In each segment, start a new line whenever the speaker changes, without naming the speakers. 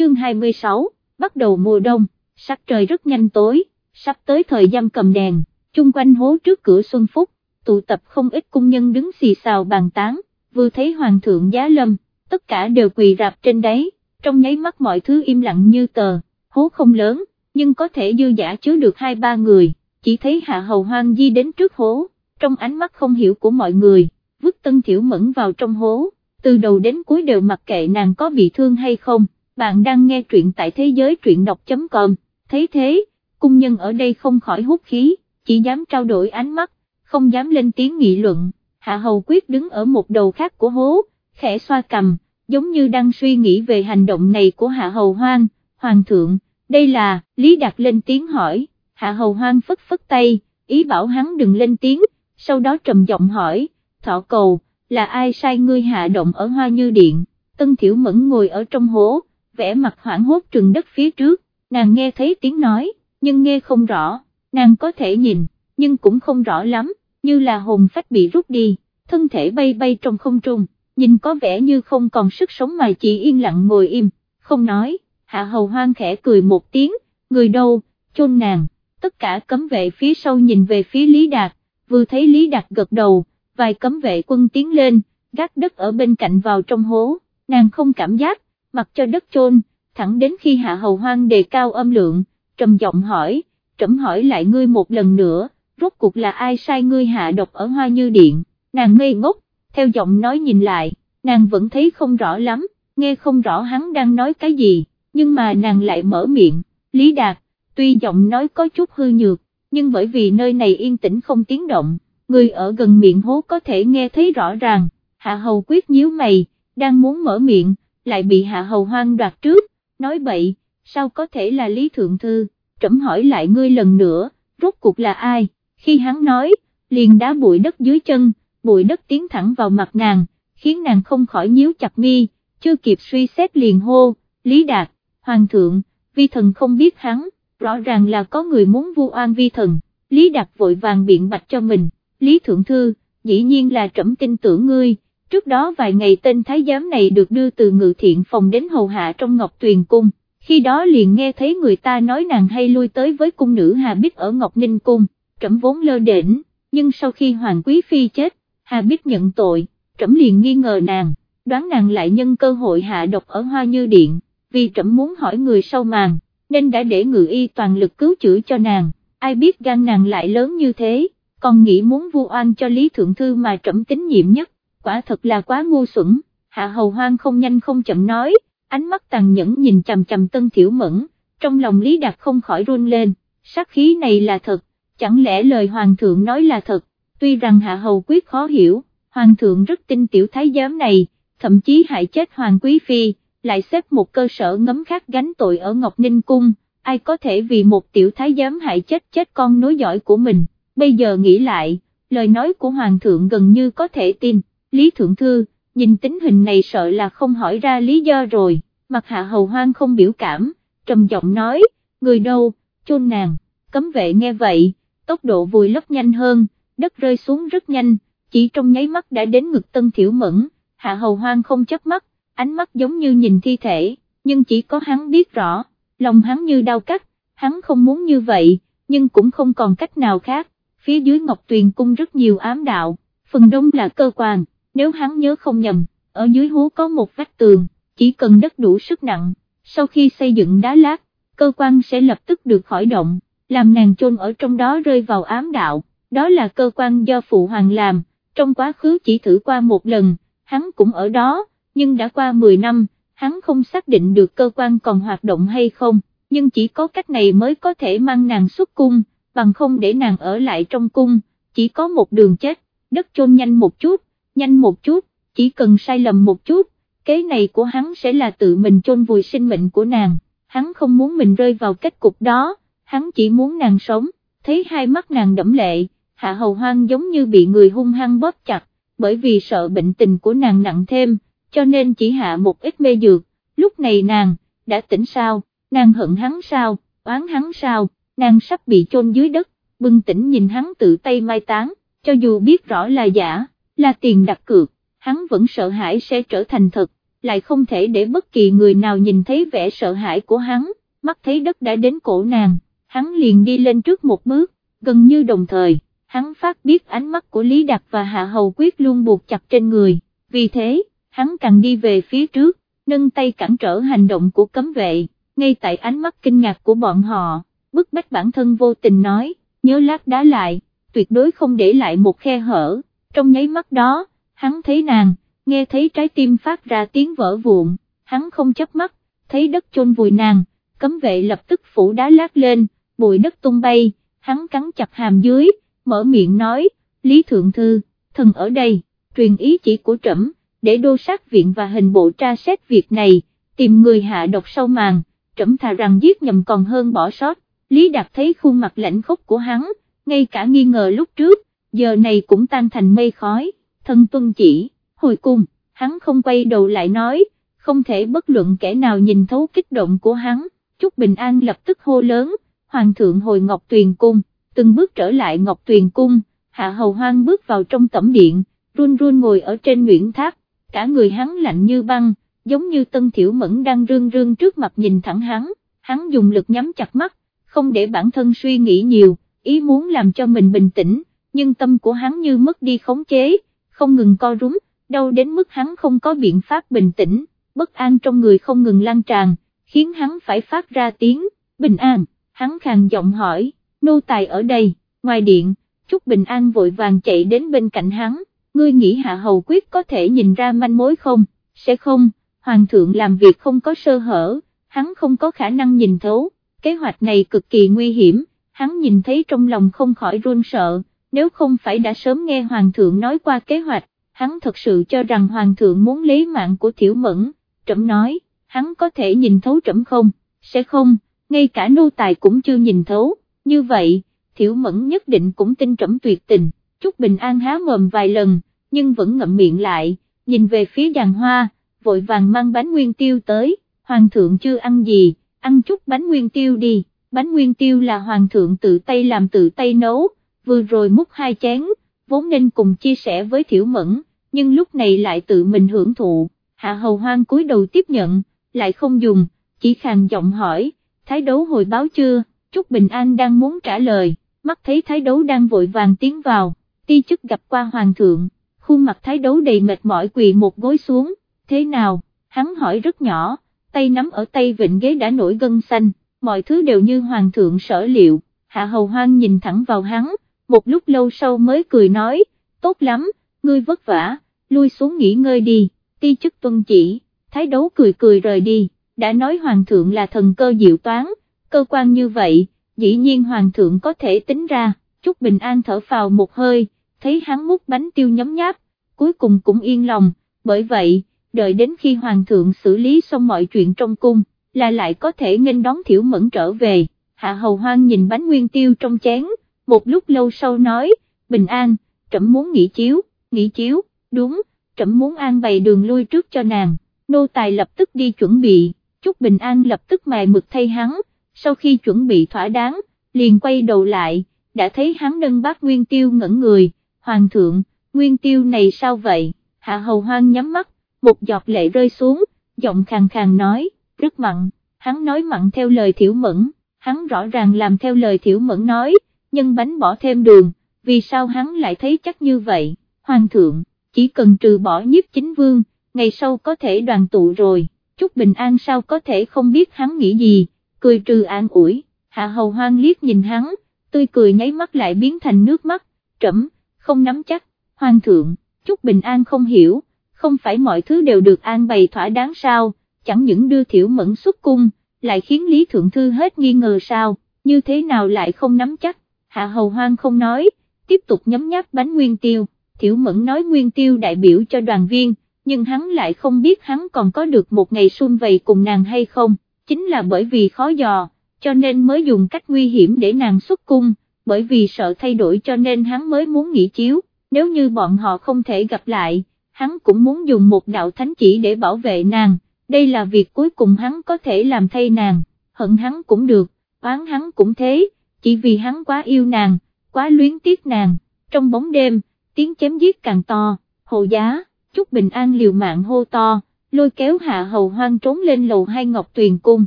chương 26, bắt đầu mùa đông, sắc trời rất nhanh tối, sắp tới thời gian cầm đèn, chung quanh hố trước cửa Xuân Phúc, tụ tập không ít cung nhân đứng xì xào bàn tán, vừa thấy hoàng thượng giá lâm, tất cả đều quỳ rạp trên đáy, trong nháy mắt mọi thứ im lặng như tờ, hố không lớn, nhưng có thể dư giả chứa được hai ba người, chỉ thấy hạ hầu hoang di đến trước hố, trong ánh mắt không hiểu của mọi người, vứt tân thiểu mẫn vào trong hố, từ đầu đến cuối đều mặc kệ nàng có bị thương hay không, bạn đang nghe truyện tại thế giới truyện đọc.com, thấy thế, cung nhân ở đây không khỏi hút khí, chỉ dám trao đổi ánh mắt, không dám lên tiếng nghị luận, hạ hầu quyết đứng ở một đầu khác của hố, khẽ xoa cầm, giống như đang suy nghĩ về hành động này của hạ hầu hoang, hoàng thượng, đây là, Lý Đạt lên tiếng hỏi, hạ hầu hoang phất phất tay, ý bảo hắn đừng lên tiếng, sau đó trầm giọng hỏi, thọ cầu, là ai sai ngươi hạ động ở hoa như điện, tân thiểu mẫn ngồi ở trong hố, vẻ mặt hoảng hốt trừng đất phía trước, nàng nghe thấy tiếng nói, nhưng nghe không rõ, nàng có thể nhìn, nhưng cũng không rõ lắm, như là hồn phách bị rút đi, thân thể bay bay trong không trung, nhìn có vẻ như không còn sức sống mà chỉ yên lặng ngồi im, không nói, hạ hầu hoang khẽ cười một tiếng, người đâu, chôn nàng, tất cả cấm vệ phía sau nhìn về phía Lý Đạt, vừa thấy Lý Đạt gật đầu, vài cấm vệ quân tiến lên, gác đất ở bên cạnh vào trong hố, nàng không cảm giác, mặc cho đất chôn, thẳng đến khi hạ hầu hoang đề cao âm lượng, trầm giọng hỏi, trẫm hỏi lại ngươi một lần nữa, rốt cuộc là ai sai ngươi hạ độc ở hoa như điện, nàng ngây ngốc, theo giọng nói nhìn lại, nàng vẫn thấy không rõ lắm, nghe không rõ hắn đang nói cái gì, nhưng mà nàng lại mở miệng, Lý Đạt, tuy giọng nói có chút hư nhược, nhưng bởi vì nơi này yên tĩnh không tiếng động, người ở gần miệng hố có thể nghe thấy rõ ràng, hạ hầu quyết nhíu mày, đang muốn mở miệng, lại bị hạ hầu hoang đoạt trước, nói bậy, sao có thể là Lý Thượng Thư, trẫm hỏi lại ngươi lần nữa, rốt cuộc là ai, khi hắn nói, liền đá bụi đất dưới chân, bụi đất tiến thẳng vào mặt nàng, khiến nàng không khỏi nhíu chặt mi, chưa kịp suy xét liền hô, Lý Đạt, Hoàng thượng, vi thần không biết hắn, rõ ràng là có người muốn vu oan vi thần, Lý Đạt vội vàng biện bạch cho mình, Lý Thượng Thư, dĩ nhiên là trẫm tin tưởng ngươi, trước đó vài ngày tên thái giám này được đưa từ ngự thiện phòng đến hầu hạ trong Ngọc Tuyền Cung, khi đó liền nghe thấy người ta nói nàng hay lui tới với cung nữ Hà Bích ở Ngọc Ninh Cung, trẫm vốn lơ đễnh, nhưng sau khi Hoàng Quý Phi chết, Hà Bích nhận tội, trẫm liền nghi ngờ nàng, đoán nàng lại nhân cơ hội hạ độc ở Hoa Như Điện, vì trẫm muốn hỏi người sau màn, nên đã để ngự y toàn lực cứu chữa cho nàng, ai biết gan nàng lại lớn như thế, còn nghĩ muốn vu oan cho Lý Thượng Thư mà trẫm tín nhiệm nhất, quả thật là quá ngu xuẩn, hạ hầu hoang không nhanh không chậm nói, ánh mắt tàn nhẫn nhìn chằm chằm tân thiểu mẫn, trong lòng Lý Đạt không khỏi run lên, sát khí này là thật, chẳng lẽ lời Hoàng thượng nói là thật, tuy rằng hạ hầu quyết khó hiểu, Hoàng thượng rất tin tiểu thái giám này, thậm chí hại chết Hoàng Quý Phi, lại xếp một cơ sở ngấm khác gánh tội ở Ngọc Ninh Cung, ai có thể vì một tiểu thái giám hại chết chết con nối dõi của mình, bây giờ nghĩ lại, lời nói của Hoàng thượng gần như có thể tin, Lý Thượng Thư, nhìn tính hình này sợ là không hỏi ra lý do rồi, mặt hạ hầu hoang không biểu cảm, trầm giọng nói, người đâu, chôn nàng, cấm vệ nghe vậy, tốc độ vùi lấp nhanh hơn, đất rơi xuống rất nhanh, chỉ trong nháy mắt đã đến ngực tân thiểu mẫn, hạ hầu hoang không chớp mắt, ánh mắt giống như nhìn thi thể, nhưng chỉ có hắn biết rõ, lòng hắn như đau cắt, hắn không muốn như vậy, nhưng cũng không còn cách nào khác, phía dưới Ngọc Tuyền cung rất nhiều ám đạo, phần đông là cơ quan, nếu hắn nhớ không nhầm, ở dưới hố có một vách tường, chỉ cần đất đủ sức nặng, sau khi xây dựng đá lát, cơ quan sẽ lập tức được khởi động, làm nàng chôn ở trong đó rơi vào ám đạo, đó là cơ quan do phụ hoàng làm, trong quá khứ chỉ thử qua một lần, hắn cũng ở đó, nhưng đã qua 10 năm, hắn không xác định được cơ quan còn hoạt động hay không, nhưng chỉ có cách này mới có thể mang nàng xuất cung, bằng không để nàng ở lại trong cung, chỉ có một đường chết, đất chôn nhanh một chút, nhanh một chút, chỉ cần sai lầm một chút, kế này của hắn sẽ là tự mình chôn vùi sinh mệnh của nàng, hắn không muốn mình rơi vào kết cục đó, hắn chỉ muốn nàng sống, thấy hai mắt nàng đẫm lệ, hạ hầu hoang giống như bị người hung hăng bóp chặt, bởi vì sợ bệnh tình của nàng nặng thêm, cho nên chỉ hạ một ít mê dược, lúc này nàng, đã tỉnh sao, nàng hận hắn sao, oán hắn sao, nàng sắp bị chôn dưới đất, bừng tỉnh nhìn hắn tự tay mai táng, cho dù biết rõ là giả, là tiền đặt cược, hắn vẫn sợ hãi sẽ trở thành thật, lại không thể để bất kỳ người nào nhìn thấy vẻ sợ hãi của hắn, mắt thấy đất đã đến cổ nàng, hắn liền đi lên trước một bước, gần như đồng thời, hắn phát biết ánh mắt của Lý Đạt và Hạ Hầu Quyết luôn buộc chặt trên người, vì thế, hắn càng đi về phía trước, nâng tay cản trở hành động của cấm vệ, ngay tại ánh mắt kinh ngạc của bọn họ, bức bách bản thân vô tình nói, nhớ lát đá lại, tuyệt đối không để lại một khe hở, trong nháy mắt đó, hắn thấy nàng, nghe thấy trái tim phát ra tiếng vỡ vụn, hắn không chấp mắt, thấy đất chôn vùi nàng, cấm vệ lập tức phủ đá lát lên, bụi đất tung bay, hắn cắn chặt hàm dưới, mở miệng nói, Lý Thượng Thư, thần ở đây, truyền ý chỉ của trẫm để đô sát viện và hình bộ tra xét việc này, tìm người hạ độc sâu màn, trẫm thà rằng giết nhầm còn hơn bỏ sót, Lý Đạt thấy khuôn mặt lạnh khốc của hắn, ngay cả nghi ngờ lúc trước, giờ này cũng tan thành mây khói, thân tuân chỉ, hồi cung, hắn không quay đầu lại nói, không thể bất luận kẻ nào nhìn thấu kích động của hắn, Trúc Bình An lập tức hô lớn, Hoàng thượng hồi Ngọc Tuyền Cung, từng bước trở lại Ngọc Tuyền Cung, Hạ Hầu Hoang bước vào trong tẩm điện, run run ngồi ở trên nguyễn tháp, cả người hắn lạnh như băng, giống như Tân Thiểu Mẫn đang rương rương trước mặt nhìn thẳng hắn, hắn dùng lực nhắm chặt mắt, không để bản thân suy nghĩ nhiều, ý muốn làm cho mình bình tĩnh, nhưng tâm của hắn như mất đi khống chế, không ngừng co rúm, đau đến mức hắn không có biện pháp bình tĩnh, bất an trong người không ngừng lan tràn, khiến hắn phải phát ra tiếng, bình an, hắn khàn giọng hỏi, nô tài ở đây, ngoài điện, Trúc Bình An vội vàng chạy đến bên cạnh hắn, ngươi nghĩ hạ hầu quyết có thể nhìn ra manh mối không, sẽ không, hoàng thượng làm việc không có sơ hở, hắn không có khả năng nhìn thấu, kế hoạch này cực kỳ nguy hiểm, hắn nhìn thấy trong lòng không khỏi run sợ, nếu không phải đã sớm nghe hoàng thượng nói qua kế hoạch, hắn thật sự cho rằng hoàng thượng muốn lấy mạng của thiểu mẫn, trẫm nói, hắn có thể nhìn thấu trẫm không, sẽ không, ngay cả nô tài cũng chưa nhìn thấu, như vậy, thiểu mẫn nhất định cũng tin trẫm tuyệt tình. Trúc Bình An há mồm vài lần, nhưng vẫn ngậm miệng lại, nhìn về phía đàn hoa, vội vàng mang bánh nguyên tiêu tới, hoàng thượng chưa ăn gì, ăn chút bánh nguyên tiêu đi, bánh nguyên tiêu là hoàng thượng tự tay làm tự tay nấu, vừa rồi múc hai chén, vốn nên cùng chia sẻ với thiểu mẫn, nhưng lúc này lại tự mình hưởng thụ, hạ hầu hoang cúi đầu tiếp nhận, lại không dùng, chỉ khàn giọng hỏi, thái đấu hồi báo chưa, Trúc Bình An đang muốn trả lời, mắt thấy thái đấu đang vội vàng tiến vào, ti chức gặp qua hoàng thượng, khuôn mặt thái đấu đầy mệt mỏi quỳ một gối xuống, thế nào, hắn hỏi rất nhỏ, tay nắm ở tay vịnh ghế đã nổi gân xanh, mọi thứ đều như hoàng thượng sở liệu, hạ hầu hoang nhìn thẳng vào hắn, một lúc lâu sau mới cười nói, tốt lắm, ngươi vất vả, lui xuống nghỉ ngơi đi, ti chức tuân chỉ, thái đấu cười cười rời đi, đã nói hoàng thượng là thần cơ diệu toán, cơ quan như vậy, dĩ nhiên hoàng thượng có thể tính ra, chúc bình an thở phào một hơi, thấy hắn múc bánh tiêu nhấm nháp, cuối cùng cũng yên lòng, bởi vậy, đợi đến khi hoàng thượng xử lý xong mọi chuyện trong cung, là lại có thể nghênh đón thiểu mẫn trở về, hạ hầu hoang nhìn bánh nguyên tiêu trong chén, một lúc lâu sau nói, bình an, trẫm muốn nghỉ chiếu, nghỉ chiếu, đúng, trẫm muốn an bày đường lui trước cho nàng, nô tài lập tức đi chuẩn bị, chúc bình an lập tức mài mực thay hắn, sau khi chuẩn bị thỏa đáng, liền quay đầu lại, đã thấy hắn nâng bát nguyên tiêu ngẩn người, hoàng thượng, nguyên tiêu này sao vậy, hạ hầu hoang nhắm mắt, một giọt lệ rơi xuống, giọng khàn khàn nói, rất mặn, hắn nói mặn theo lời thiểu mẫn, hắn rõ ràng làm theo lời thiểu mẫn nói, nhân bánh bỏ thêm đường, vì sao hắn lại thấy chắc như vậy, hoàng thượng, chỉ cần trừ bỏ nhiếp chính vương, ngày sau có thể đoàn tụ rồi, chúc bình an sao có thể không biết hắn nghĩ gì, cười trừ an ủi, hạ hầu hoang liếc nhìn hắn, tươi cười nháy mắt lại biến thành nước mắt, trẫm, không nắm chắc, hoàng thượng, chúc bình an không hiểu, không phải mọi thứ đều được an bày thỏa đáng sao, chẳng những đưa thiểu mẫn xuất cung, lại khiến Lý Thượng Thư hết nghi ngờ sao, như thế nào lại không nắm chắc, hạ hầu hoang không nói, tiếp tục nhấm nháp bánh nguyên tiêu, thiểu mẫn nói nguyên tiêu đại biểu cho đoàn viên, nhưng hắn lại không biết hắn còn có được một ngày xuân vầy cùng nàng hay không, chính là bởi vì khó dò, cho nên mới dùng cách nguy hiểm để nàng xuất cung, bởi vì sợ thay đổi cho nên hắn mới muốn nghỉ chiếu, nếu như bọn họ không thể gặp lại, hắn cũng muốn dùng một đạo thánh chỉ để bảo vệ nàng, đây là việc cuối cùng hắn có thể làm thay nàng, hận hắn cũng được, oán hắn cũng thế, chỉ vì hắn quá yêu nàng, quá luyến tiếc nàng, trong bóng đêm, tiếng chém giết càng to, hồ giá, chúc bình an liều mạng hô to, lôi kéo hạ hầu hoang trốn lên lầu hai ngọc tuyền cung,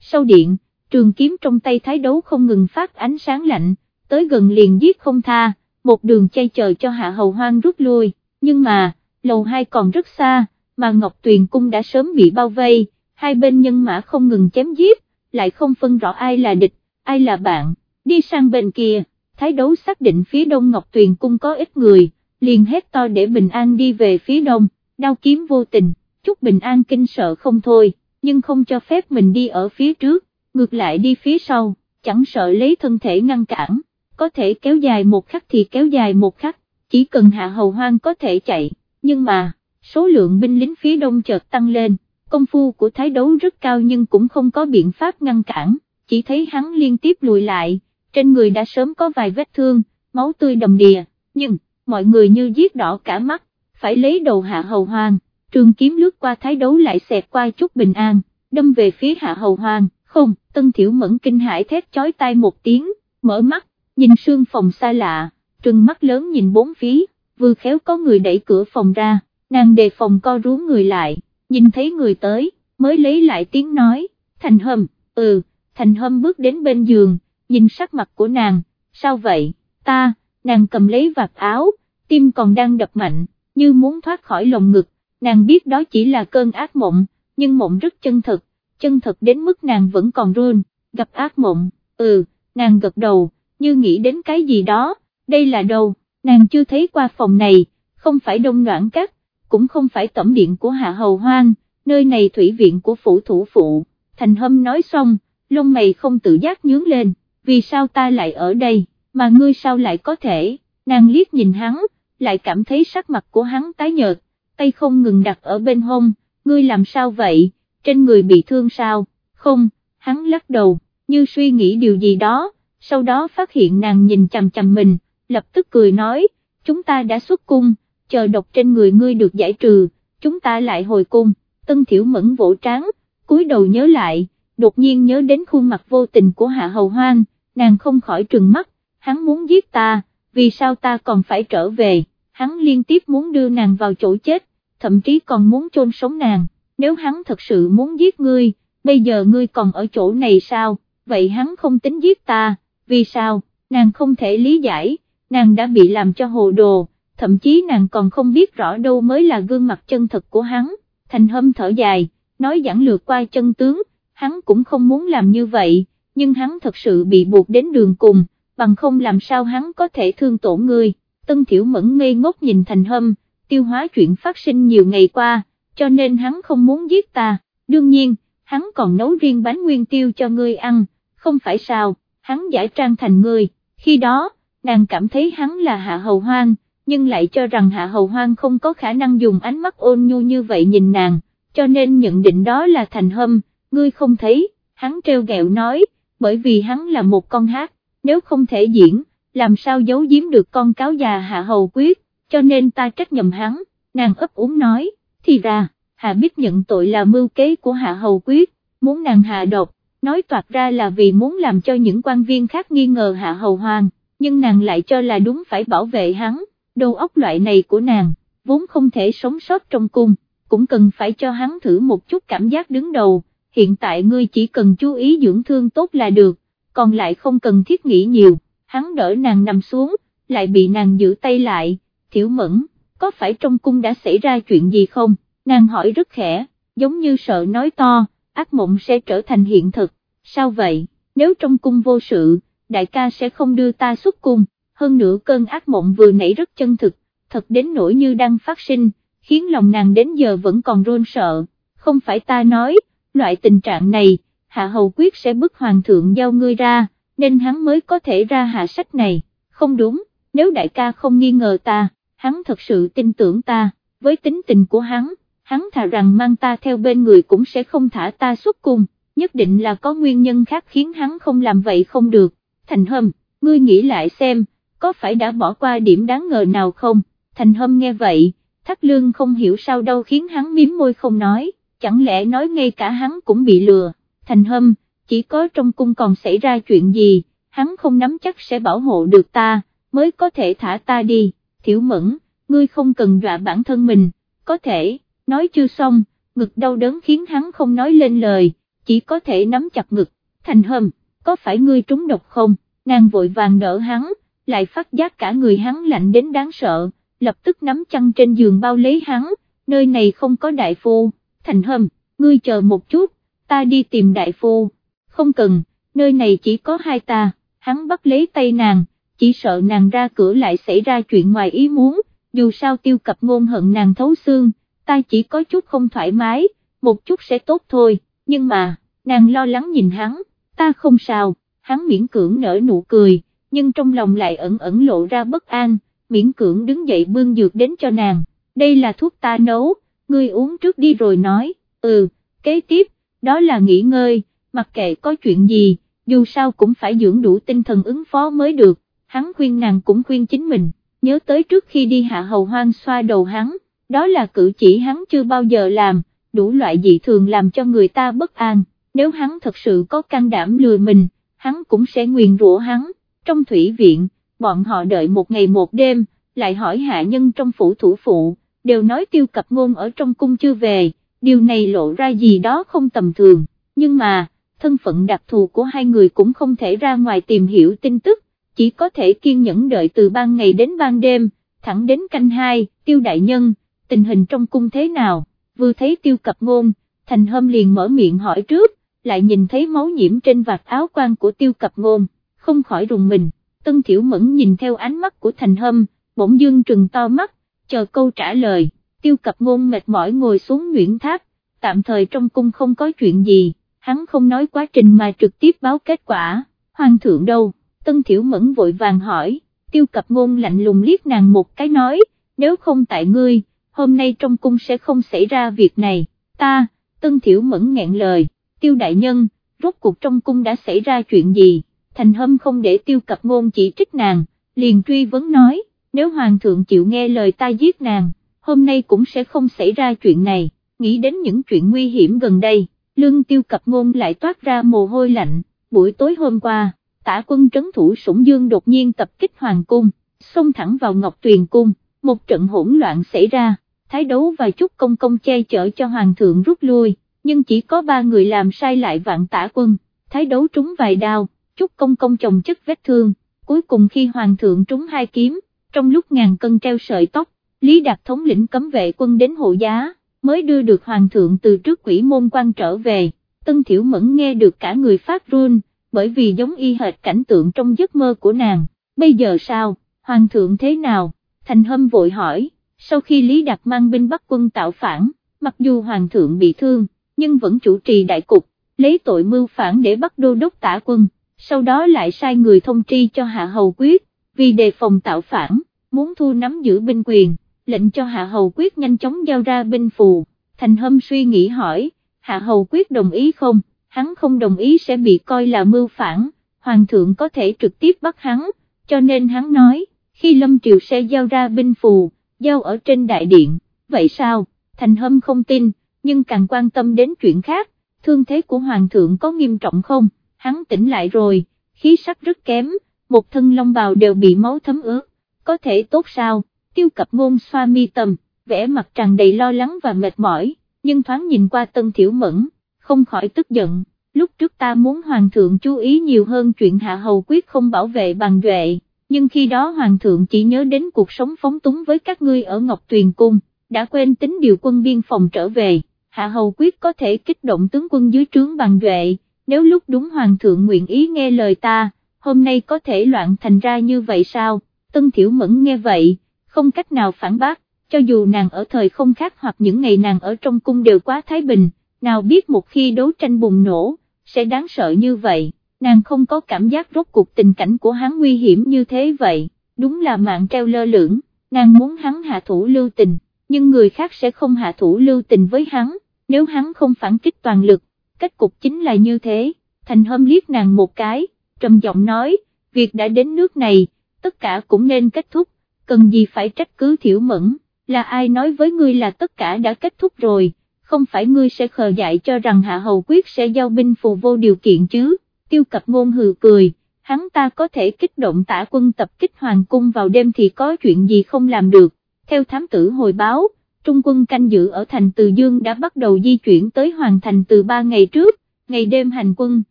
sau điện, trường kiếm trong tay thái đấu không ngừng phát ánh sáng lạnh, tới gần liền giết không tha, một đường chay chờ cho hạ hầu hoang rút lui, nhưng mà, lầu hai còn rất xa, mà ngọc tuyền cung đã sớm bị bao vây, hai bên nhân mã không ngừng chém giết, lại không phân rõ ai là địch, ai là bạn, đi sang bên kia, thái đấu xác định phía đông ngọc tuyền cung có ít người, liền hét to để bình an đi về phía đông, đao kiếm vô tình, chút bình an kinh sợ không thôi, nhưng không cho phép mình đi ở phía trước, ngược lại đi phía sau, chẳng sợ lấy thân thể ngăn cản, có thể kéo dài một khắc thì kéo dài một khắc, chỉ cần hạ hầu hoang có thể chạy, nhưng mà, số lượng binh lính phía đông chợt tăng lên, công phu của thái đấu rất cao nhưng cũng không có biện pháp ngăn cản, chỉ thấy hắn liên tiếp lùi lại, trên người đã sớm có vài vết thương, máu tươi đầm đìa, nhưng, mọi người như giết đỏ cả mắt, phải lấy đầu hạ hầu hoang, trường kiếm lướt qua thái đấu lại xẹt qua chút bình an, đâm về phía hạ hầu hoang, không, tân thiểu mẫn kinh hãi thét chói tai một tiếng, mở mắt, nhìn sương phòng xa lạ, trừng mắt lớn nhìn bốn phía, vừa khéo có người đẩy cửa phòng ra, nàng đề phòng co rú người lại, nhìn thấy người tới, mới lấy lại tiếng nói, thành hâm, ừ, thành hâm bước đến bên giường, nhìn sắc mặt của nàng, sao vậy, ta, nàng cầm lấy vạt áo, tim còn đang đập mạnh, như muốn thoát khỏi lồng ngực, nàng biết đó chỉ là cơn ác mộng, nhưng mộng rất chân thật, chân thật đến mức nàng vẫn còn run, gặp ác mộng, ừ, nàng gật đầu, như nghĩ đến cái gì đó, đây là đâu, nàng chưa thấy qua phòng này, không phải đông noãn cắt, cũng không phải tẩm điện của Hạ Hầu Hoang, nơi này thủy viện của phủ thủ phụ, thành hâm nói xong, lông mày không tự giác nhướng lên, vì sao ta lại ở đây, mà ngươi sao lại có thể, nàng liếc nhìn hắn, lại cảm thấy sắc mặt của hắn tái nhợt, tay không ngừng đặt ở bên hông, ngươi làm sao vậy, trên người bị thương sao, không, hắn lắc đầu, như suy nghĩ điều gì đó, sau đó phát hiện nàng nhìn chằm chằm mình, lập tức cười nói, chúng ta đã xuất cung, chờ độc trên người ngươi được giải trừ, chúng ta lại hồi cung, tân thiểu mẫn vỗ tráng, cúi đầu nhớ lại, đột nhiên nhớ đến khuôn mặt vô tình của hạ hầu hoang, nàng không khỏi trừng mắt, hắn muốn giết ta, vì sao ta còn phải trở về, hắn liên tiếp muốn đưa nàng vào chỗ chết, thậm chí còn muốn chôn sống nàng, nếu hắn thật sự muốn giết ngươi, bây giờ ngươi còn ở chỗ này sao, vậy hắn không tính giết ta, vì sao, nàng không thể lý giải, nàng đã bị làm cho hồ đồ, thậm chí nàng còn không biết rõ đâu mới là gương mặt chân thật của hắn, thành hâm thở dài, nói giảng lược qua chân tướng, hắn cũng không muốn làm như vậy, nhưng hắn thật sự bị buộc đến đường cùng, bằng không làm sao hắn có thể thương tổn ngươi, tân thiểu mẫn ngây ngốc nhìn thành hâm, tiêu hóa chuyện phát sinh nhiều ngày qua, cho nên hắn không muốn giết ta, đương nhiên, hắn còn nấu riêng bánh nguyên tiêu cho ngươi ăn, không phải sao, hắn giải trang thành ngươi, khi đó, nàng cảm thấy hắn là hạ hầu hoang, nhưng lại cho rằng hạ hầu hoang không có khả năng dùng ánh mắt ôn nhu như vậy nhìn nàng, cho nên nhận định đó là thành hâm, ngươi không thấy, hắn treo gẹo nói, bởi vì hắn là một con hát, nếu không thể diễn, làm sao giấu giếm được con cáo già hạ hầu quyết, cho nên ta trách nhầm hắn, nàng ấp úng nói, thì ra, hạ biết nhận tội là mưu kế của hạ hầu quyết, muốn nàng hạ độc, nói toạt ra là vì muốn làm cho những quan viên khác nghi ngờ hạ hầu Hoàng, nhưng nàng lại cho là đúng phải bảo vệ hắn, đầu óc loại này của nàng, vốn không thể sống sót trong cung, cũng cần phải cho hắn thử một chút cảm giác đứng đầu, hiện tại ngươi chỉ cần chú ý dưỡng thương tốt là được, còn lại không cần thiết nghĩ nhiều, hắn đỡ nàng nằm xuống, lại bị nàng giữ tay lại, thiểu mẫn, có phải trong cung đã xảy ra chuyện gì không, nàng hỏi rất khẽ, giống như sợ nói to, ác mộng sẽ trở thành hiện thực, sao vậy, nếu trong cung vô sự, đại ca sẽ không đưa ta xuất cung, hơn nữa cơn ác mộng vừa nãy rất chân thực, thật đến nỗi như đang phát sinh, khiến lòng nàng đến giờ vẫn còn rôn sợ, không phải ta nói, loại tình trạng này, hạ hầu quyết sẽ bức hoàng thượng giao ngươi ra, nên hắn mới có thể ra hạ sách này, không đúng, nếu đại ca không nghi ngờ ta, hắn thật sự tin tưởng ta, với tính tình của hắn, hắn thà rằng mang ta theo bên người cũng sẽ không thả ta xuất cung, nhất định là có nguyên nhân khác khiến hắn không làm vậy không được, thành hâm, ngươi nghĩ lại xem, có phải đã bỏ qua điểm đáng ngờ nào không, thành hâm nghe vậy, thắt lương không hiểu sao đâu khiến hắn miếm môi không nói, chẳng lẽ nói ngay cả hắn cũng bị lừa, thành hâm, chỉ có trong cung còn xảy ra chuyện gì, hắn không nắm chắc sẽ bảo hộ được ta, mới có thể thả ta đi, thiểu mẫn, ngươi không cần dọa bản thân mình, có thể, nói chưa xong, ngực đau đớn khiến hắn không nói lên lời, chỉ có thể nắm chặt ngực, thành hâm, có phải ngươi trúng độc không, nàng vội vàng đỡ hắn, lại phát giác cả người hắn lạnh đến đáng sợ, lập tức nắm chăn trên giường bao lấy hắn, nơi này không có đại phu, thành hâm, ngươi chờ một chút, ta đi tìm đại phu, không cần, nơi này chỉ có hai ta, hắn bắt lấy tay nàng, chỉ sợ nàng ra cửa lại xảy ra chuyện ngoài ý muốn, dù sao tiêu cập ngôn hận nàng thấu xương, ta chỉ có chút không thoải mái, một chút sẽ tốt thôi, nhưng mà, nàng lo lắng nhìn hắn, ta không sao, hắn miễn cưỡng nở nụ cười, nhưng trong lòng lại ẩn ẩn lộ ra bất an, miễn cưỡng đứng dậy bưng dược đến cho nàng, đây là thuốc ta nấu, ngươi uống trước đi rồi nói, ừ, kế tiếp, đó là nghỉ ngơi, mặc kệ có chuyện gì, dù sao cũng phải dưỡng đủ tinh thần ứng phó mới được, hắn khuyên nàng cũng khuyên chính mình, nhớ tới trước khi đi hạ hầu hoang xoa đầu hắn, đó là cử chỉ hắn chưa bao giờ làm, đủ loại dị thường làm cho người ta bất an, nếu hắn thật sự có can đảm lừa mình, hắn cũng sẽ nguyền rủa hắn, trong thủy viện, bọn họ đợi một ngày một đêm, lại hỏi hạ nhân trong phủ thủ phụ, đều nói tiêu cập ngôn ở trong cung chưa về, điều này lộ ra gì đó không tầm thường, nhưng mà, thân phận đặc thù của hai người cũng không thể ra ngoài tìm hiểu tin tức, chỉ có thể kiên nhẫn đợi từ ban ngày đến ban đêm, thẳng đến canh hai, tiêu đại nhân, tình hình trong cung thế nào, vừa thấy tiêu cập ngôn, thành hâm liền mở miệng hỏi trước, lại nhìn thấy máu nhiễm trên vạt áo quan của tiêu cập ngôn, không khỏi rùng mình, tân thiểu mẫn nhìn theo ánh mắt của thành hâm, bỗng dương trừng to mắt, chờ câu trả lời, tiêu cập ngôn mệt mỏi ngồi xuống nguyễn tháp, tạm thời trong cung không có chuyện gì, hắn không nói quá trình mà trực tiếp báo kết quả, hoàng thượng đâu, tân thiểu mẫn vội vàng hỏi, tiêu cập ngôn lạnh lùng liếc nàng một cái nói, nếu không tại ngươi, hôm nay trong cung sẽ không xảy ra việc này, ta, tân thiểu mẫn ngẹn lời, tiêu đại nhân, rốt cuộc trong cung đã xảy ra chuyện gì, thành hâm không để tiêu cập ngôn chỉ trích nàng, liền truy vấn nói, nếu hoàng thượng chịu nghe lời ta giết nàng, hôm nay cũng sẽ không xảy ra chuyện này, nghĩ đến những chuyện nguy hiểm gần đây, lương tiêu cập ngôn lại toát ra mồ hôi lạnh, buổi tối hôm qua, tả quân trấn thủ sủng dương đột nhiên tập kích hoàng cung, xông thẳng vào ngọc tuyền cung, một trận hỗn loạn xảy ra, thái đấu và chúc công công che chở cho hoàng thượng rút lui, nhưng chỉ có ba người làm sai lại vạn tả quân, thái đấu trúng vài đao, chúc công công chồng chất vết thương, cuối cùng khi hoàng thượng trúng hai kiếm, trong lúc ngàn cân treo sợi tóc, Lý Đạt thống lĩnh cấm vệ quân đến hộ giá, mới đưa được hoàng thượng từ trước quỷ môn quan trở về, Tân Thiểu Mẫn nghe được cả người phát run, bởi vì giống y hệt cảnh tượng trong giấc mơ của nàng, bây giờ sao, hoàng thượng thế nào, thành hâm vội hỏi, sau khi Lý Đạt mang binh bắt quân tạo phản, mặc dù hoàng thượng bị thương, nhưng vẫn chủ trì đại cục, lấy tội mưu phản để bắt đô đốc tả quân, sau đó lại sai người thông tri cho Hạ Hầu Quyết, vì đề phòng tạo phản, muốn thu nắm giữ binh quyền, lệnh cho Hạ Hầu Quyết nhanh chóng giao ra binh phù, thành hâm suy nghĩ hỏi, Hạ Hầu Quyết đồng ý không, hắn không đồng ý sẽ bị coi là mưu phản, Hoàng thượng có thể trực tiếp bắt hắn, cho nên hắn nói, khi Lâm Triều sẽ giao ra binh phù, giao ở trên đại điện, vậy sao, thành hâm không tin, nhưng càng quan tâm đến chuyện khác, thương thế của Hoàng thượng có nghiêm trọng không, hắn tỉnh lại rồi, khí sắc rất kém, một thân long bào đều bị máu thấm ướt, có thể tốt sao, tiêu cập ngôn xoa mi tầm, vẻ mặt tràn đầy lo lắng và mệt mỏi, nhưng thoáng nhìn qua tân thiểu mẫn, không khỏi tức giận, lúc trước ta muốn hoàng thượng chú ý nhiều hơn chuyện hạ hầu quyết không bảo vệ bằng duệ, nhưng khi đó hoàng thượng chỉ nhớ đến cuộc sống phóng túng với các ngươi ở Ngọc Tuyền Cung, đã quên tính điều quân biên phòng trở về, hạ hầu quyết có thể kích động tướng quân dưới trướng bằng duệ, nếu lúc đúng hoàng thượng nguyện ý nghe lời ta, hôm nay có thể loạn thành ra như vậy sao, tân thiểu mẫn nghe vậy, không cách nào phản bác, cho dù nàng ở thời không khác hoặc những ngày nàng ở trong cung đều quá thái bình, nào biết một khi đấu tranh bùng nổ, sẽ đáng sợ như vậy, nàng không có cảm giác rốt cuộc tình cảnh của hắn nguy hiểm như thế vậy, đúng là mạng treo lơ lửng, nàng muốn hắn hạ thủ lưu tình, nhưng người khác sẽ không hạ thủ lưu tình với hắn, nếu hắn không phản kích toàn lực, kết cục chính là như thế, thành hâm liếc nàng một cái, trầm giọng nói, việc đã đến nước này, tất cả cũng nên kết thúc, cần gì phải trách cứ thiểu mẫn, là ai nói với ngươi là tất cả đã kết thúc rồi, không phải ngươi sẽ khờ dại cho rằng hạ hầu quyết sẽ giao binh phù vô điều kiện chứ, tiêu cập ngôn hừ cười, hắn ta có thể kích động tả quân tập kích hoàng cung vào đêm thì có chuyện gì không làm được, theo thám tử hồi báo, trung quân canh giữ ở thành Từ Dương đã bắt đầu di chuyển tới Hoàng Thành từ 3 ngày trước, ngày đêm hành quân,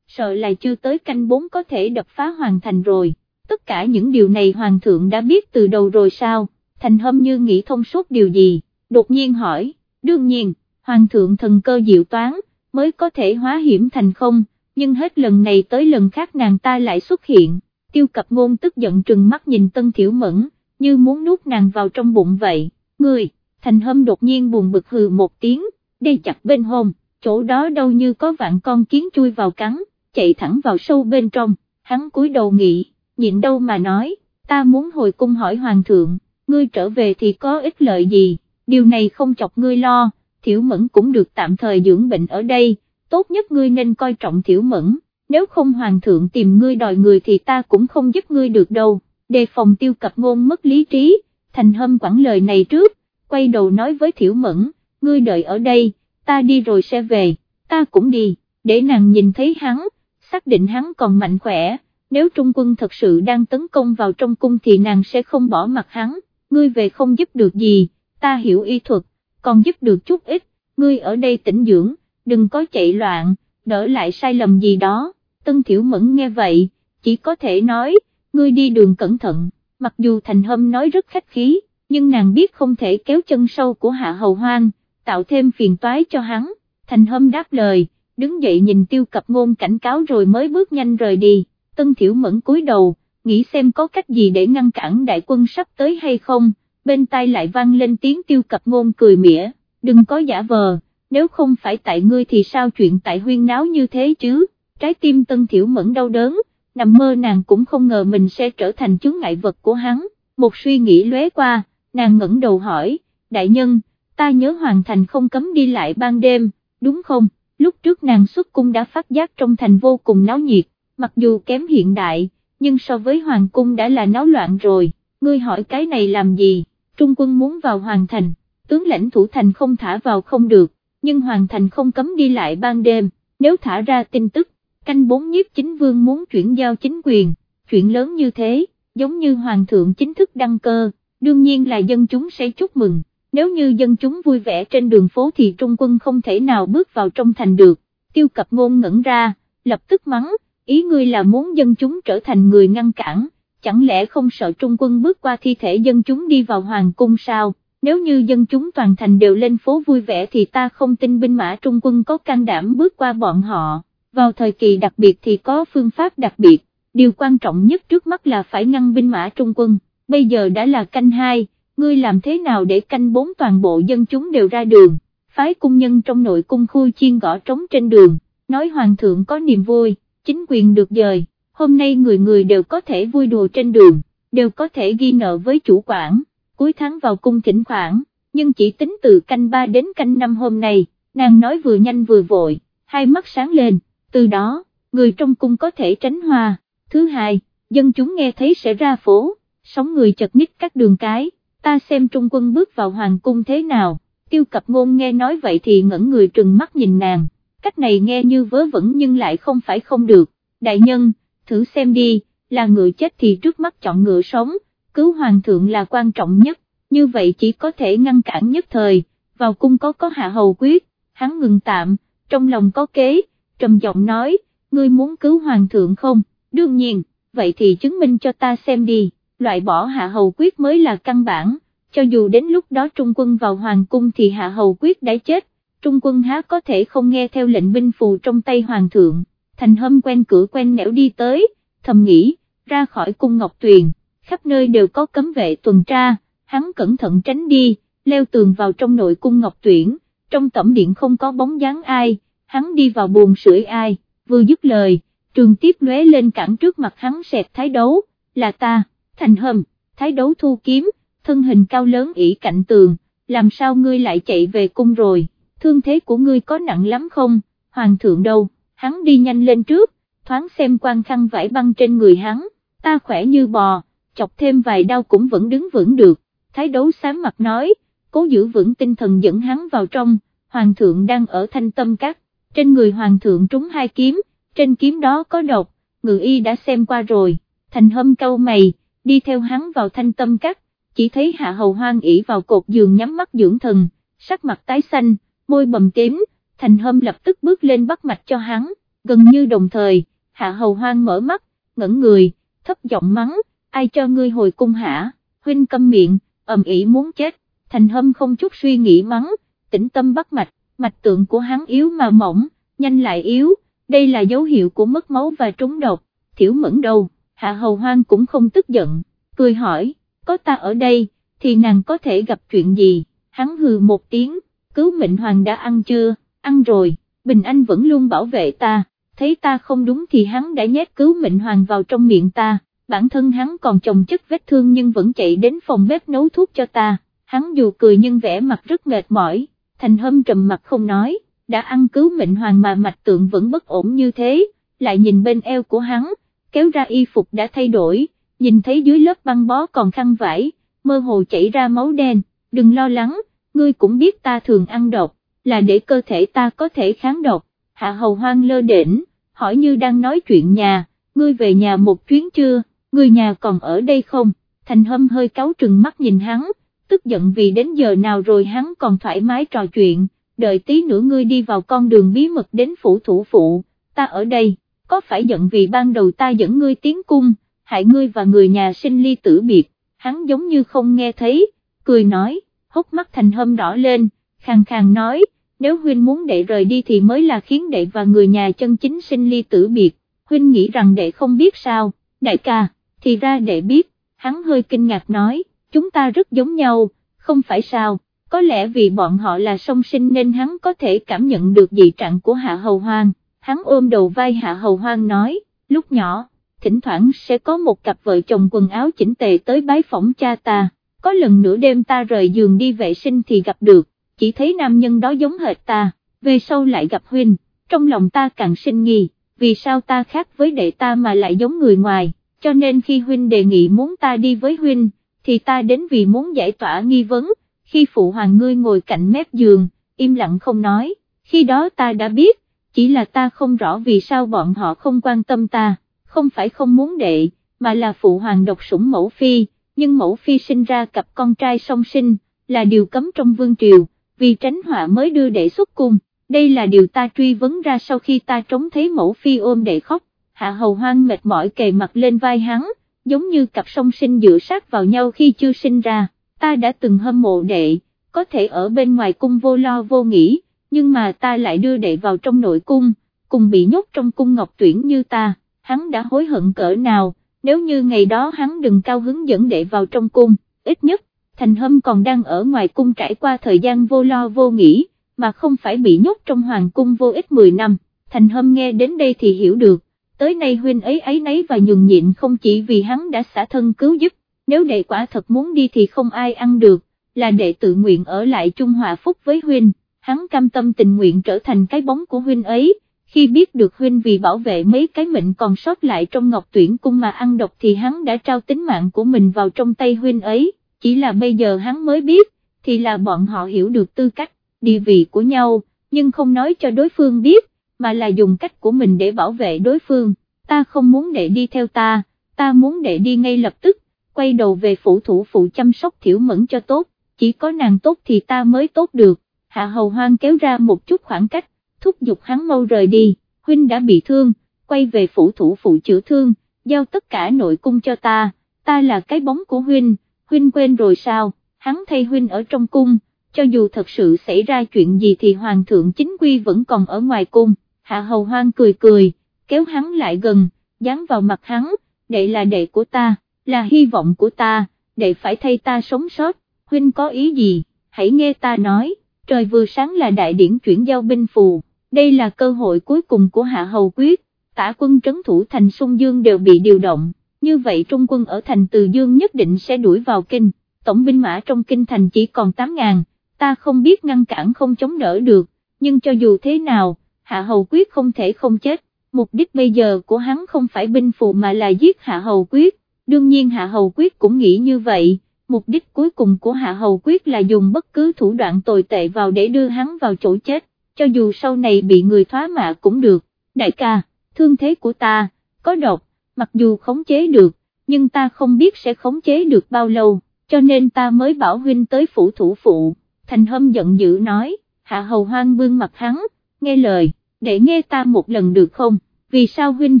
sợ là chưa tới canh bốn có thể đập phá hoàn Thành rồi, tất cả những điều này Hoàng thượng đã biết từ đầu rồi sao, thành hâm như nghĩ thông suốt điều gì, đột nhiên hỏi, đương nhiên, Hoàng thượng thần cơ diệu toán, mới có thể hóa hiểm thành không, nhưng hết lần này tới lần khác nàng ta lại xuất hiện, tiêu cập ngôn tức giận trừng mắt nhìn Tân Thiểu Mẫn, như muốn nuốt nàng vào trong bụng vậy, người, thành hâm đột nhiên buồn bực hừ một tiếng, đây chặt bên hông, chỗ đó đâu như có vạn con kiến chui vào cắn, chạy thẳng vào sâu bên trong, hắn cúi đầu nghị, nhịn đâu mà nói, ta muốn hồi cung hỏi hoàng thượng, ngươi trở về thì có ích lợi gì, điều này không chọc ngươi lo, thiểu mẫn cũng được tạm thời dưỡng bệnh ở đây, tốt nhất ngươi nên coi trọng thiểu mẫn, nếu không hoàng thượng tìm ngươi đòi người thì ta cũng không giúp ngươi được đâu, đề phòng tiêu cập ngôn mất lý trí, thành hâm quẳng lời này trước, quay đầu nói với thiểu mẫn, ngươi đợi ở đây, ta đi rồi sẽ về, ta cũng đi, để nàng nhìn thấy hắn, xác định hắn còn mạnh khỏe, nếu trung quân thật sự đang tấn công vào trong cung thì nàng sẽ không bỏ mặt hắn, ngươi về không giúp được gì, ta hiểu y thuật, còn giúp được chút ít, ngươi ở đây tĩnh dưỡng, đừng có chạy loạn, đỡ lại sai lầm gì đó, Tân Thiểu Mẫn nghe vậy, chỉ có thể nói, ngươi đi đường cẩn thận, mặc dù Thành Hâm nói rất khách khí, nhưng nàng biết không thể kéo chân sâu của Hạ Hầu Hoang, tạo thêm phiền toái cho hắn, Thành Hâm đáp lời, đứng dậy nhìn tiêu cập ngôn cảnh cáo rồi mới bước nhanh rời đi, Tân Thiểu Mẫn cúi đầu, nghĩ xem có cách gì để ngăn cản đại quân sắp tới hay không, bên tai lại vang lên tiếng tiêu cập ngôn cười mỉa, đừng có giả vờ, nếu không phải tại ngươi thì sao chuyện tại huyên náo như thế chứ, trái tim Tân Thiểu Mẫn đau đớn, nằm mơ nàng cũng không ngờ mình sẽ trở thành chướng ngại vật của hắn, một suy nghĩ lóe qua, nàng ngẩng đầu hỏi, đại nhân, ta nhớ hoàn thành không cấm đi lại ban đêm, đúng không, lúc trước nàng xuất cung đã phát giác trong thành vô cùng náo nhiệt, mặc dù kém hiện đại, nhưng so với hoàng cung đã là náo loạn rồi, ngươi hỏi cái này làm gì, trung quân muốn vào hoàng thành, tướng lãnh thủ thành không thả vào không được, nhưng hoàng thành không cấm đi lại ban đêm, nếu thả ra tin tức, canh bốn nhiếp chính vương muốn chuyển giao chính quyền, chuyện lớn như thế, giống như hoàng thượng chính thức đăng cơ, đương nhiên là dân chúng sẽ chúc mừng, nếu như dân chúng vui vẻ trên đường phố thì trung quân không thể nào bước vào trong thành được, tiêu cập ngôn ngẩn ra, lập tức mắng, ý ngươi là muốn dân chúng trở thành người ngăn cản, chẳng lẽ không sợ trung quân bước qua thi thể dân chúng đi vào hoàng cung sao, nếu như dân chúng toàn thành đều lên phố vui vẻ thì ta không tin binh mã trung quân có can đảm bước qua bọn họ, vào thời kỳ đặc biệt thì có phương pháp đặc biệt, điều quan trọng nhất trước mắt là phải ngăn binh mã trung quân, bây giờ đã là canh hai, ngươi làm thế nào để canh bốn toàn bộ dân chúng đều ra đường, phái cung nhân trong nội cung khu chiên gõ trống trên đường, nói hoàng thượng có niềm vui, chính quyền được dời, hôm nay người người đều có thể vui đùa trên đường, đều có thể ghi nợ với chủ quản, cuối tháng vào cung thỉnh khoản, nhưng chỉ tính từ canh ba đến canh năm hôm nay, nàng nói vừa nhanh vừa vội, hai mắt sáng lên, từ đó, người trong cung có thể tránh hoa, thứ hai, dân chúng nghe thấy sẽ ra phố, sóng người chật ních các đường cái, ta xem trung quân bước vào hoàng cung thế nào, tiêu cập ngôn nghe nói vậy thì ngẩn người trừng mắt nhìn nàng, cách này nghe như vớ vẩn nhưng lại không phải không được, đại nhân, thử xem đi, là ngựa chết thì trước mắt chọn ngựa sống, cứu hoàng thượng là quan trọng nhất, như vậy chỉ có thể ngăn cản nhất thời, vào cung có có hạ hầu quyết, hắn ngừng tạm, trong lòng có kế, trầm giọng nói, ngươi muốn cứu hoàng thượng không, đương nhiên, vậy thì chứng minh cho ta xem đi, loại bỏ hạ hầu quyết mới là căn bản, cho dù đến lúc đó trung quân vào hoàng cung thì hạ hầu quyết đã chết, trung quân há có thể không nghe theo lệnh binh phù trong tay hoàng thượng, thành hâm quen cửa quen nẻo đi tới, thầm nghĩ, ra khỏi cung ngọc tuyền, khắp nơi đều có cấm vệ tuần tra, hắn cẩn thận tránh đi, leo tường vào trong nội cung ngọc tuyển, trong tẩm điện không có bóng dáng ai, hắn đi vào buồn sưởi ai, vừa dứt lời, trường tiếp lóe lên cản trước mặt hắn xẹt thái đấu, là ta, thành hầm, thái đấu thu kiếm, thân hình cao lớn ỉ cạnh tường, làm sao ngươi lại chạy về cung rồi, thương thế của ngươi có nặng lắm không, hoàng thượng đâu, hắn đi nhanh lên trước, thoáng xem quan khăn vải băng trên người hắn, ta khỏe như bò, chọc thêm vài đau cũng vẫn đứng vững được, thái đấu sám mặt nói, cố giữ vững tinh thần dẫn hắn vào trong, hoàng thượng đang ở thanh tâm các, trên người hoàng thượng trúng hai kiếm, trên kiếm đó có độc, ngự y đã xem qua rồi, thành hâm câu mày, đi theo hắn vào thanh tâm cắt, chỉ thấy hạ hầu hoang ỉ vào cột giường nhắm mắt dưỡng thần, sắc mặt tái xanh, môi bầm tím, thành hâm lập tức bước lên bắt mạch cho hắn, gần như đồng thời, hạ hầu hoang mở mắt, ngẩn người, thấp giọng mắng, ai cho ngươi hồi cung hả, huynh câm miệng, ầm ỉ muốn chết, thành hâm không chút suy nghĩ mắng, tĩnh tâm bắt mạch, mạch tượng của hắn yếu mà mỏng, nhanh lại yếu, đây là dấu hiệu của mất máu và trúng độc, thiểu mẫn đâu, hạ hầu hoang cũng không tức giận, cười hỏi, có ta ở đây, thì nàng có thể gặp chuyện gì, hắn hừ một tiếng, cứu mệnh hoàng đã ăn chưa, ăn rồi, Bình Anh vẫn luôn bảo vệ ta, thấy ta không đúng thì hắn đã nhét cứu mệnh hoàng vào trong miệng ta, bản thân hắn còn chồng chất vết thương nhưng vẫn chạy đến phòng bếp nấu thuốc cho ta, hắn dù cười nhưng vẻ mặt rất mệt mỏi, thành hâm trầm mặt không nói, đã ăn cứu mệnh hoàng mà mạch tượng vẫn bất ổn như thế, lại nhìn bên eo của hắn, kéo ra y phục đã thay đổi, nhìn thấy dưới lớp băng bó còn khăn vải, mơ hồ chảy ra máu đen, đừng lo lắng, ngươi cũng biết ta thường ăn độc, là để cơ thể ta có thể kháng độc, hạ hầu hoang lơ đỉnh, hỏi như đang nói chuyện nhà, ngươi về nhà một chuyến chưa, người nhà còn ở đây không, thành hâm hơi cáu trừng mắt nhìn hắn, tức giận vì đến giờ nào rồi hắn còn thoải mái trò chuyện, đợi tí nữa ngươi đi vào con đường bí mật đến phủ thủ phụ, ta ở đây, có phải giận vì ban đầu ta dẫn ngươi tiến cung, hại ngươi và người nhà sinh ly tử biệt, hắn giống như không nghe thấy, cười nói, hốc mắt thành hâm đỏ lên, khàn khàn nói, nếu huynh muốn đệ rời đi thì mới là khiến đệ và người nhà chân chính sinh ly tử biệt, huynh nghĩ rằng đệ không biết sao, đại ca, thì ra đệ biết, hắn hơi kinh ngạc nói, chúng ta rất giống nhau, không phải sao, có lẽ vì bọn họ là song sinh nên hắn có thể cảm nhận được dị trạng của Hạ Hầu Hoang, hắn ôm đầu vai Hạ Hầu Hoang nói, lúc nhỏ, thỉnh thoảng sẽ có một cặp vợ chồng quần áo chỉnh tề tới bái phỏng cha ta, có lần nửa đêm ta rời giường đi vệ sinh thì gặp được, chỉ thấy nam nhân đó giống hệt ta, về sau lại gặp huynh, trong lòng ta càng sinh nghi, vì sao ta khác với đệ ta mà lại giống người ngoài, cho nên khi huynh đề nghị muốn ta đi với huynh, thì ta đến vì muốn giải tỏa nghi vấn, khi phụ hoàng ngươi ngồi cạnh mép giường, im lặng không nói, khi đó ta đã biết, chỉ là ta không rõ vì sao bọn họ không quan tâm ta, không phải không muốn đệ, mà là phụ hoàng độc sủng mẫu phi, nhưng mẫu phi sinh ra cặp con trai song sinh, là điều cấm trong vương triều, vì tránh họa mới đưa đệ xuất cung, đây là điều ta truy vấn ra sau khi ta trông thấy mẫu phi ôm đệ khóc, hạ hầu hoang mệt mỏi kề mặt lên vai hắn, giống như cặp song sinh dựa sát vào nhau khi chưa sinh ra, ta đã từng hâm mộ đệ, có thể ở bên ngoài cung vô lo vô nghĩ, nhưng mà ta lại đưa đệ vào trong nội cung, cùng bị nhốt trong cung ngọc tuyển như ta, hắn đã hối hận cỡ nào, nếu như ngày đó hắn đừng cao hứng dẫn đệ vào trong cung, ít nhất, thành hâm còn đang ở ngoài cung trải qua thời gian vô lo vô nghĩ, mà không phải bị nhốt trong hoàng cung vô ích 10 năm, thành hâm nghe đến đây thì hiểu được, tới nay huynh ấy ấy nấy và nhường nhịn không chỉ vì hắn đã xả thân cứu giúp, nếu đệ quả thật muốn đi thì không ai ăn được, là đệ tự nguyện ở lại chung Hòa Phúc với huynh, hắn cam tâm tình nguyện trở thành cái bóng của huynh ấy, khi biết được huynh vì bảo vệ mấy cái mệnh còn sót lại trong ngọc tuyển cung mà ăn độc thì hắn đã trao tính mạng của mình vào trong tay huynh ấy, chỉ là bây giờ hắn mới biết, thì là bọn họ hiểu được tư cách, địa vị của nhau, nhưng không nói cho đối phương biết, mà là dùng cách của mình để bảo vệ đối phương, ta không muốn để đi theo ta, ta muốn để đi ngay lập tức, quay đầu về phủ thủ phụ chăm sóc thiểu mẫn cho tốt, chỉ có nàng tốt thì ta mới tốt được, hạ hầu hoang kéo ra một chút khoảng cách, thúc giục hắn mau rời đi, huynh đã bị thương, quay về phủ thủ phụ chữa thương, giao tất cả nội cung cho ta, ta là cái bóng của huynh, huynh quên rồi sao, hắn thay huynh ở trong cung, cho dù thật sự xảy ra chuyện gì thì hoàng thượng chính quy vẫn còn ở ngoài cung, hạ hầu hoang cười cười, kéo hắn lại gần, dán vào mặt hắn, đệ là đệ của ta, là hy vọng của ta, đệ phải thay ta sống sót, huynh có ý gì, hãy nghe ta nói, trời vừa sáng là đại điển chuyển giao binh phù, đây là cơ hội cuối cùng của hạ hầu quyết, tả quân trấn thủ thành sung dương đều bị điều động, như vậy trung quân ở thành Từ Dương nhất định sẽ đuổi vào kinh, tổng binh mã trong kinh thành chỉ còn 8.000, ta không biết ngăn cản không chống đỡ được, nhưng cho dù thế nào, hạ hầu quyết không thể không chết, mục đích bây giờ của hắn không phải binh phù mà là giết hạ hầu quyết, đương nhiên hạ hầu quyết cũng nghĩ như vậy. Mục đích cuối cùng của Hạ Hầu Quyết là dùng bất cứ thủ đoạn tồi tệ vào để đưa hắn vào chỗ chết, cho dù sau này bị người thoá mạ cũng được, đại ca, thương thế của ta, có độc, mặc dù khống chế được, nhưng ta không biết sẽ khống chế được bao lâu, cho nên ta mới bảo huynh tới phủ thủ phụ, thành hâm giận dữ nói, hạ hầu hoang bương mặt hắn, nghe lời, để nghe ta một lần được không, vì sao huynh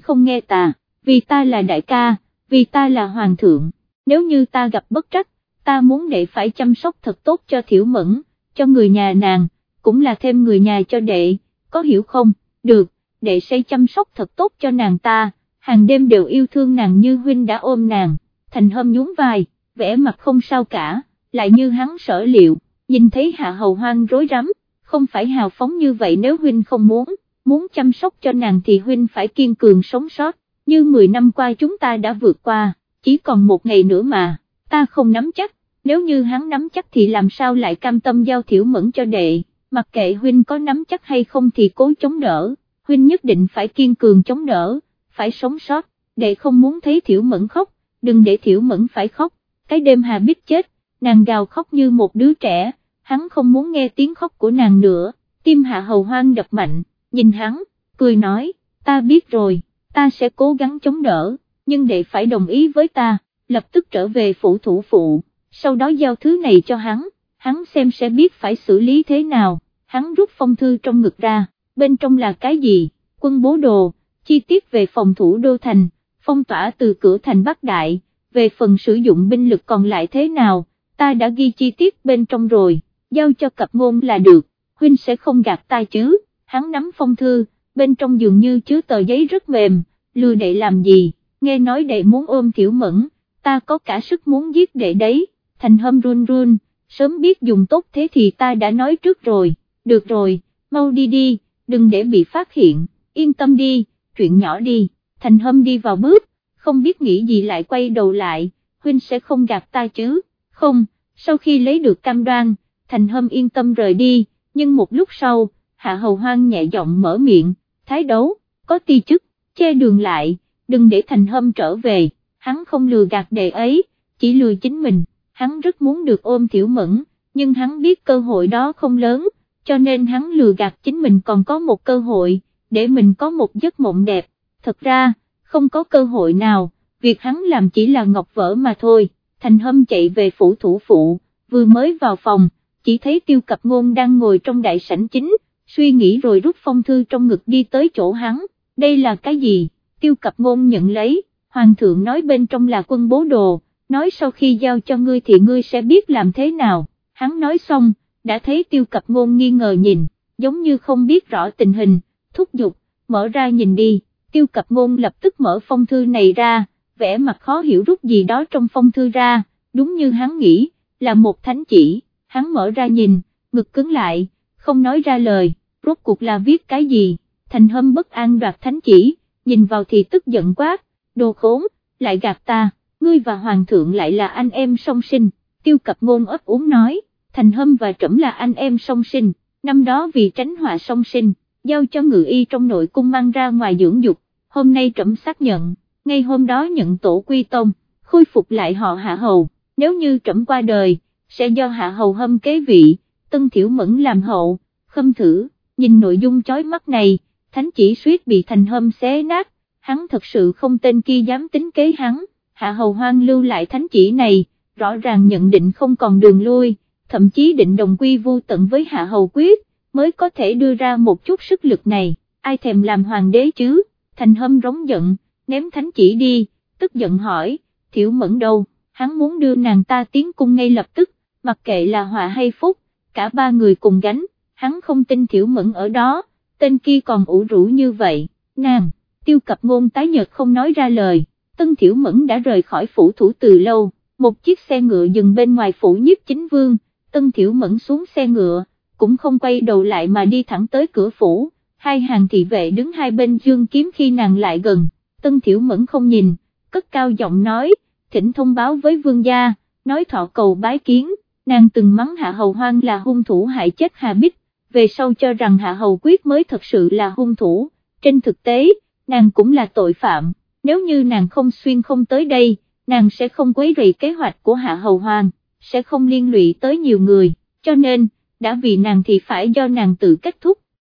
không nghe ta, vì ta là đại ca, vì ta là hoàng thượng, nếu như ta gặp bất trắc, ta muốn đệ phải chăm sóc thật tốt cho thiểu mẫn, cho người nhà nàng, cũng là thêm người nhà cho đệ, có hiểu không, được, đệ sẽ chăm sóc thật tốt cho nàng ta, hàng đêm đều yêu thương nàng như huynh đã ôm nàng, thành hâm nhún vai, vẽ mặt không sao cả, lại như hắn sở liệu, nhìn thấy hạ hầu hoang rối rắm, không phải hào phóng như vậy nếu huynh không muốn, muốn chăm sóc cho nàng thì huynh phải kiên cường sống sót, như 10 năm qua chúng ta đã vượt qua, chỉ còn một ngày nữa mà, ta không nắm chắc, nếu như hắn nắm chắc thì làm sao lại cam tâm giao thiểu mẫn cho đệ, mặc kệ huynh có nắm chắc hay không thì cố chống đỡ, huynh nhất định phải kiên cường chống đỡ, phải sống sót, đệ không muốn thấy thiểu mẫn khóc, đừng để thiểu mẫn phải khóc, cái đêm hà biết chết, nàng gào khóc như một đứa trẻ, hắn không muốn nghe tiếng khóc của nàng nữa, tim hạ hầu hoang đập mạnh, nhìn hắn, cười nói, ta biết rồi, ta sẽ cố gắng chống đỡ, nhưng đệ phải đồng ý với ta, lập tức trở về phủ thủ phụ, sau đó giao thứ này cho hắn, hắn xem sẽ biết phải xử lý thế nào, hắn rút phong thư trong ngực ra, bên trong là cái gì, quân bố đồ, chi tiết về phòng thủ đô thành, phong tỏa từ cửa thành Bắc Đại, về phần sử dụng binh lực còn lại thế nào, ta đã ghi chi tiết bên trong rồi, giao cho cặp ngôn là được, huynh sẽ không gạt ta chứ, hắn nắm phong thư, bên trong dường như chứa tờ giấy rất mềm, lừa đệ làm gì, nghe nói đệ muốn ôm tiểu mẫn, ta có cả sức muốn giết đệ đấy, thành hâm run run, sớm biết dùng tốt thế thì ta đã nói trước rồi, được rồi, mau đi đi, đừng để bị phát hiện, yên tâm đi, chuyện nhỏ đi, thành hâm đi vào bước, không biết nghĩ gì lại quay đầu lại, huynh sẽ không gạt ta chứ, không, sau khi lấy được cam đoan, thành hâm yên tâm rời đi, nhưng một lúc sau, hạ hầu hoang nhẹ giọng mở miệng, thái đấu, có ti chức, che đường lại, đừng để thành hâm trở về, hắn không lừa gạt đệ ấy, chỉ lừa chính mình, hắn rất muốn được ôm Tiểu mẫn, nhưng hắn biết cơ hội đó không lớn, cho nên hắn lừa gạt chính mình còn có một cơ hội, để mình có một giấc mộng đẹp, thật ra, không có cơ hội nào, việc hắn làm chỉ là ngọc vỡ mà thôi, thành hâm chạy về phủ thủ phụ, vừa mới vào phòng, chỉ thấy tiêu cập ngôn đang ngồi trong đại sảnh chính, suy nghĩ rồi rút phong thư trong ngực đi tới chỗ hắn, đây là cái gì, tiêu cập ngôn nhận lấy, hoàng thượng nói bên trong là quân bố đồ, nói sau khi giao cho ngươi thì ngươi sẽ biết làm thế nào, hắn nói xong, đã thấy tiêu cập ngôn nghi ngờ nhìn, giống như không biết rõ tình hình, thúc giục, mở ra nhìn đi, tiêu cập ngôn lập tức mở phong thư này ra, vẻ mặt khó hiểu rút gì đó trong phong thư ra, đúng như hắn nghĩ, là một thánh chỉ, hắn mở ra nhìn, ngực cứng lại, không nói ra lời, rốt cuộc là viết cái gì, thành hâm bất an đoạt thánh chỉ, nhìn vào thì tức giận quát, đồ khốn, lại gạt ta, ngươi và hoàng thượng lại là anh em song sinh, tiêu cập ngôn ấp úng nói, thành hâm và trẫm là anh em song sinh, năm đó vì tránh họa song sinh, giao cho ngự y trong nội cung mang ra ngoài dưỡng dục, hôm nay trẫm xác nhận, ngay hôm đó nhận tổ quy tông, khôi phục lại họ hạ hầu, nếu như trẫm qua đời, sẽ do hạ hầu hâm kế vị, tân thiểu mẫn làm hậu, khâm thử, nhìn nội dung chói mắt này, thánh chỉ suýt bị thành hâm xé nát, hắn thật sự không tên kia dám tính kế hắn, hạ hầu hoang lưu lại thánh chỉ này, rõ ràng nhận định không còn đường lui, thậm chí định đồng quy vô tận với hạ hầu quyết, mới có thể đưa ra một chút sức lực này, ai thèm làm hoàng đế chứ, thành hâm rống giận, ném thánh chỉ đi, tức giận hỏi, thiểu mẫn đâu, hắn muốn đưa nàng ta tiến cung ngay lập tức, mặc kệ là họa hay phúc, cả ba người cùng gánh, hắn không tin thiểu mẫn ở đó, tên kia còn ủ rũ như vậy, nàng, tiêu cập ngôn tái nhật không nói ra lời, tân thiểu mẫn đã rời khỏi phủ thủ từ lâu, một chiếc xe ngựa dừng bên ngoài phủ nhiếp chính vương, tân thiểu mẫn xuống xe ngựa, cũng không quay đầu lại mà đi thẳng tới cửa phủ, hai hàng thị vệ đứng hai bên dương kiếm khi nàng lại gần, tân thiểu mẫn không nhìn, cất cao giọng nói, thỉnh thông báo với vương gia, nói thọ cầu bái kiến, nàng từng mắng hạ hầu hoang là hung thủ hại chết Hà Bích, về sau cho rằng hạ hầu quyết mới thật sự là hung thủ, trên thực tế, nàng cũng là tội phạm, nếu như nàng không xuyên không tới đây, nàng sẽ không quấy rầy kế hoạch của hạ hầu hoàng, sẽ không liên lụy tới nhiều người, cho nên, đã vì nàng thì phải do nàng tự kết thúc,